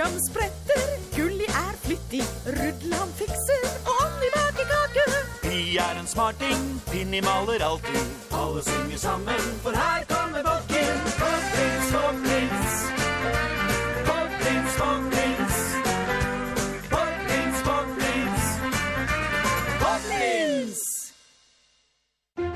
William spretter, Gulli er flittig, Rudland fikser, og Onni baker kake. Pi er en smarting, Pinni maler alltid. Alle synger sammen, for her